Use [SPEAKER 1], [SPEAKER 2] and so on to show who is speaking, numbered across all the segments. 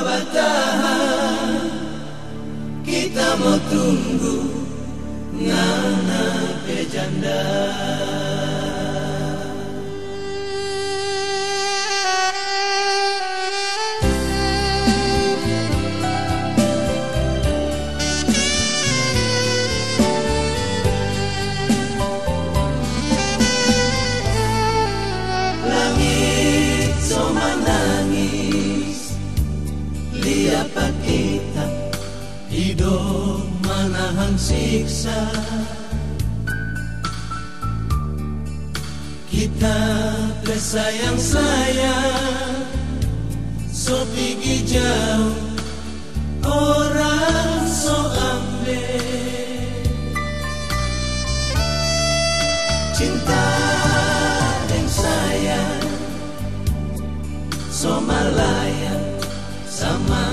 [SPEAKER 1] tak tahan Kita mau tunggu Nana untuk menahan siksa. Kita tersayang sayang. So pergi jauh. Orang so ambil Cinta yang sayang. So malayang sama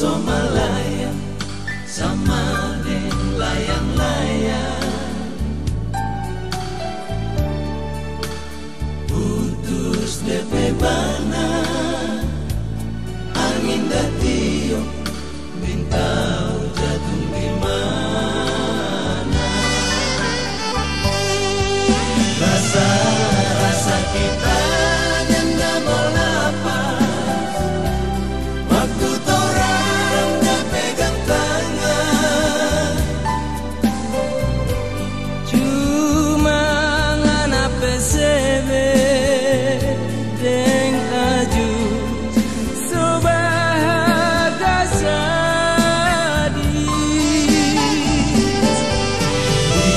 [SPEAKER 1] Somalaya sama deng layang-layang. Putus DP